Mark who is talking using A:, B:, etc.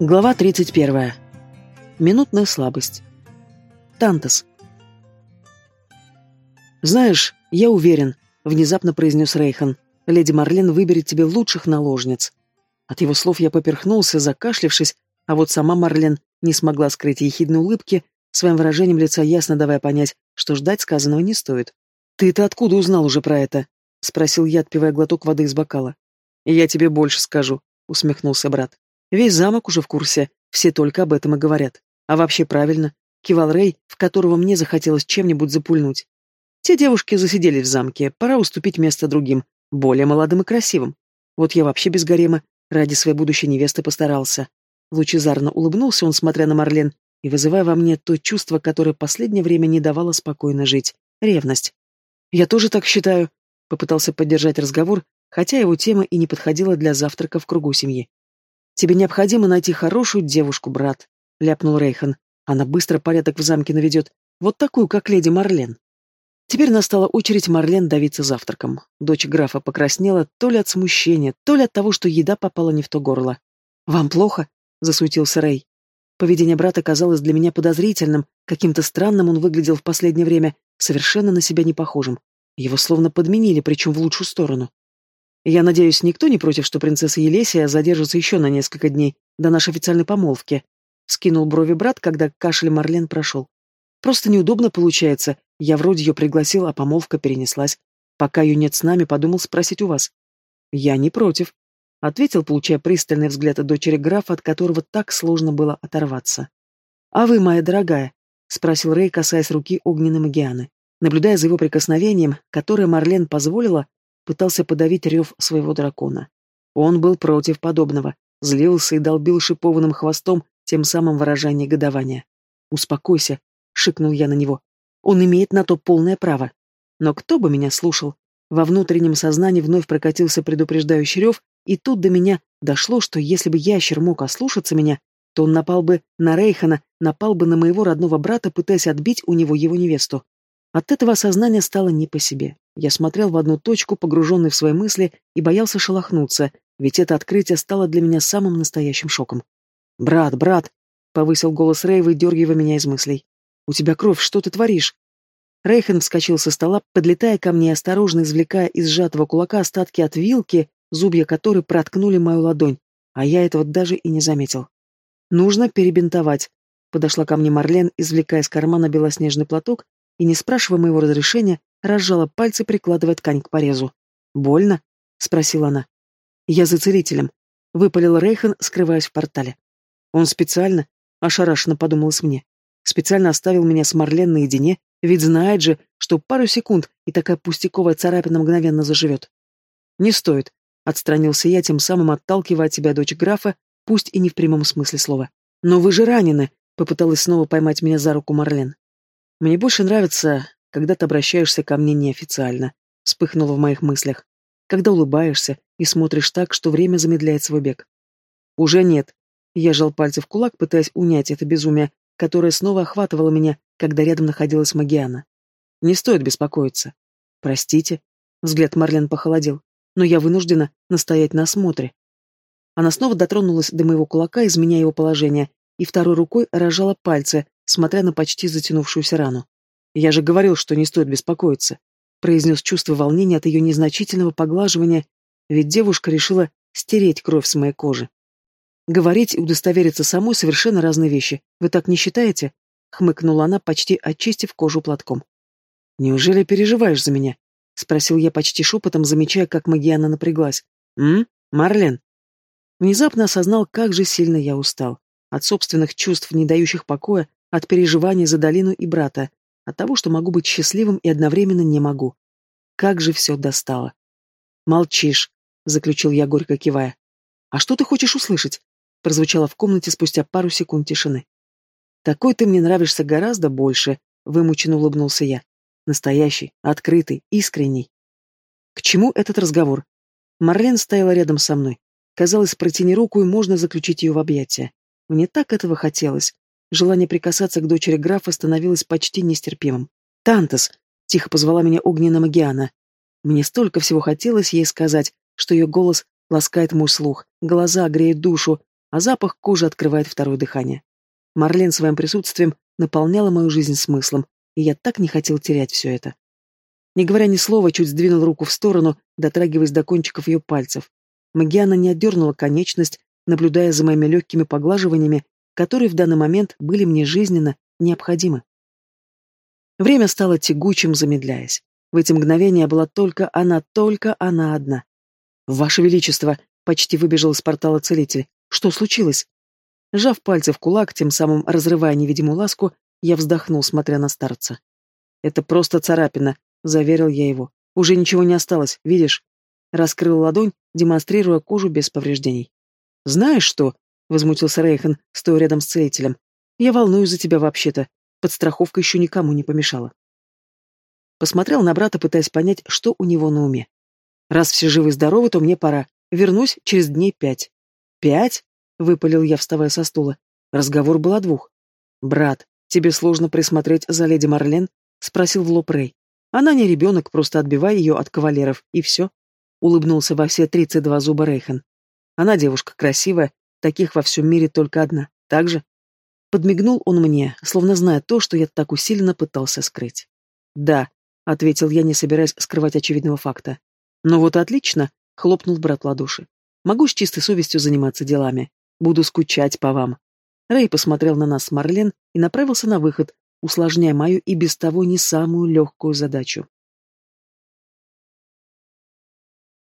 A: Глава 31. Минутная слабость. Тантас. «Знаешь, я уверен», — внезапно произнес Рейхан, — «леди Марлен выберет тебе лучших наложниц». От его слов я поперхнулся, закашлившись, а вот сама Марлен не смогла скрыть ехидной улыбки, своим выражением лица ясно давая понять, что ждать сказанного не стоит. «Ты-то откуда узнал уже про это?» — спросил я, отпивая глоток воды из бокала. «Я тебе больше скажу», — усмехнулся брат. Весь замок уже в курсе, все только об этом и говорят. А вообще правильно, кивал Рэй, в которого мне захотелось чем-нибудь запульнуть. Те девушки засиделись в замке, пора уступить место другим, более молодым и красивым. Вот я вообще без гарема, ради своей будущей невесты постарался. Лучезарно улыбнулся он, смотря на Марлен, и вызывая во мне то чувство, которое последнее время не давало спокойно жить — ревность. «Я тоже так считаю», — попытался поддержать разговор, хотя его тема и не подходила для завтрака в кругу семьи. «Тебе необходимо найти хорошую девушку, брат», — ляпнул Рейхан. «Она быстро порядок в замке наведет, вот такую, как леди Марлен». Теперь настала очередь Марлен давиться завтраком. Дочь графа покраснела то ли от смущения, то ли от того, что еда попала не в то горло. «Вам плохо?» — засуетился Рей. Поведение брата казалось для меня подозрительным, каким-то странным он выглядел в последнее время, совершенно на себя не похожим. Его словно подменили, причем в лучшую сторону. Я надеюсь, никто не против, что принцесса Елесия задержится еще на несколько дней до нашей официальной помолвки. Скинул брови брат, когда кашель Марлен прошел. Просто неудобно получается. Я вроде ее пригласил, а помолвка перенеслась. Пока ее нет с нами, подумал спросить у вас. Я не против. Ответил, получая пристальный взгляд от дочери графа, от которого так сложно было оторваться. «А вы, моя дорогая?» — спросил Рэй, касаясь руки огненной Магианы. Наблюдая за его прикосновением, которое Марлен позволила, пытался подавить рев своего дракона. Он был против подобного, злился и долбил шипованным хвостом, тем самым выражая негодование. «Успокойся», — шикнул я на него. «Он имеет на то полное право. Но кто бы меня слушал?» Во внутреннем сознании вновь прокатился предупреждающий рев, и тут до меня дошло, что если бы ящер мог ослушаться меня, то он напал бы на Рейхана, напал бы на моего родного брата, пытаясь отбить у него его невесту. От этого осознания стало не по себе. Я смотрел в одну точку, погруженный в свои мысли, и боялся шелохнуться, ведь это открытие стало для меня самым настоящим шоком. «Брат, брат!» — повысил голос Рэй, выдергивая меня из мыслей. «У тебя кровь, что ты творишь?» Рейхен вскочил со стола, подлетая ко мне, осторожно извлекая из сжатого кулака остатки от вилки, зубья которой проткнули мою ладонь, а я этого даже и не заметил. «Нужно перебинтовать», — подошла ко мне Марлен, извлекая из кармана белоснежный платок и, не спрашивая моего разрешения, разжала пальцы, прикладывая ткань к порезу. «Больно?» — спросила она. «Я за целителем», — выпалил Рейхан, скрываясь в портале. «Он специально?» — ошарашенно подумалось мне. «Специально оставил меня с Марлен наедине, ведь знает же, что пару секунд, и такая пустяковая царапина мгновенно заживет». «Не стоит», — отстранился я, тем самым отталкивая от тебя дочь графа, пусть и не в прямом смысле слова. «Но вы же ранены», — попыталась снова поймать меня за руку Марлен. «Мне больше нравится, когда ты обращаешься ко мне неофициально», — вспыхнуло в моих мыслях. «Когда улыбаешься и смотришь так, что время замедляет свой бег». «Уже нет». Я жал пальцы в кулак, пытаясь унять это безумие, которое снова охватывало меня, когда рядом находилась Магиана. «Не стоит беспокоиться». «Простите». Взгляд Марлен похолодел. «Но я вынуждена настоять на осмотре». Она снова дотронулась до моего кулака, изменяя его положение, и второй рукой рожала пальцы, смотря на почти затянувшуюся рану. «Я же говорил, что не стоит беспокоиться», — произнес чувство волнения от ее незначительного поглаживания, ведь девушка решила стереть кровь с моей кожи. «Говорить и удостовериться самой совершенно разные вещи. Вы так не считаете?» — хмыкнула она, почти очистив кожу платком. «Неужели переживаешь за меня?» — спросил я почти шепотом, замечая, как Магиана напряглась. «М? Марлен?» Внезапно осознал, как же сильно я устал. От собственных чувств, не дающих покоя, от переживаний за долину и брата, от того, что могу быть счастливым и одновременно не могу. Как же все достало. «Молчишь», — заключил я, горько кивая. «А что ты хочешь услышать?» — прозвучало в комнате спустя пару секунд тишины. «Такой ты мне нравишься гораздо больше», — вымученно улыбнулся я. «Настоящий, открытый, искренний». «К чему этот разговор?» Марлен стояла рядом со мной. Казалось, протяни руку, и можно заключить ее в объятия. Мне так этого хотелось. Желание прикасаться к дочери графа становилось почти нестерпимым. «Тантас!» — тихо позвала меня огненная Магиана. Мне столько всего хотелось ей сказать, что ее голос ласкает мой слух, глаза греют душу, а запах кожи открывает второе дыхание. Марлен своим присутствием наполняла мою жизнь смыслом, и я так не хотел терять все это. Не говоря ни слова, чуть сдвинул руку в сторону, дотрагиваясь до кончиков ее пальцев. Магиана не отдернула конечность, наблюдая за моими легкими поглаживаниями, которые в данный момент были мне жизненно необходимы. Время стало тягучим, замедляясь. В эти мгновения была только она, только она одна. «Ваше Величество!» — почти выбежал из портала целитель. «Что случилось?» Сжав пальцы в кулак, тем самым разрывая невидимую ласку, я вздохнул, смотря на старца. «Это просто царапина», — заверил я его. «Уже ничего не осталось, видишь?» Раскрыл ладонь, демонстрируя кожу без повреждений. «Знаешь что?» — возмутился Рейхан, стоя рядом с целителем. «Я волнуюсь за тебя вообще-то. Подстраховка еще никому не помешала». Посмотрел на брата, пытаясь понять, что у него на уме. «Раз все живы и здоровы, то мне пора. Вернусь через дней пять». «Пять?» — выпалил я, вставая со стула. Разговор был о двух. «Брат, тебе сложно присмотреть за леди Марлен?» — спросил в лоб Рэй. «Она не ребенок, просто отбивай ее от кавалеров, и все». Улыбнулся во все тридцать два зуба Рейхан. «Она девушка красивая, таких во всем мире только одна. Так же?» Подмигнул он мне, словно зная то, что я так усиленно пытался скрыть. «Да», — ответил я, не собираясь скрывать очевидного факта. «Ну вот отлично», — хлопнул брат ладоши. «Могу с чистой совестью заниматься делами. Буду скучать по вам». Рэй посмотрел на нас с Марлен и направился на выход, усложняя мою и без того не самую легкую задачу.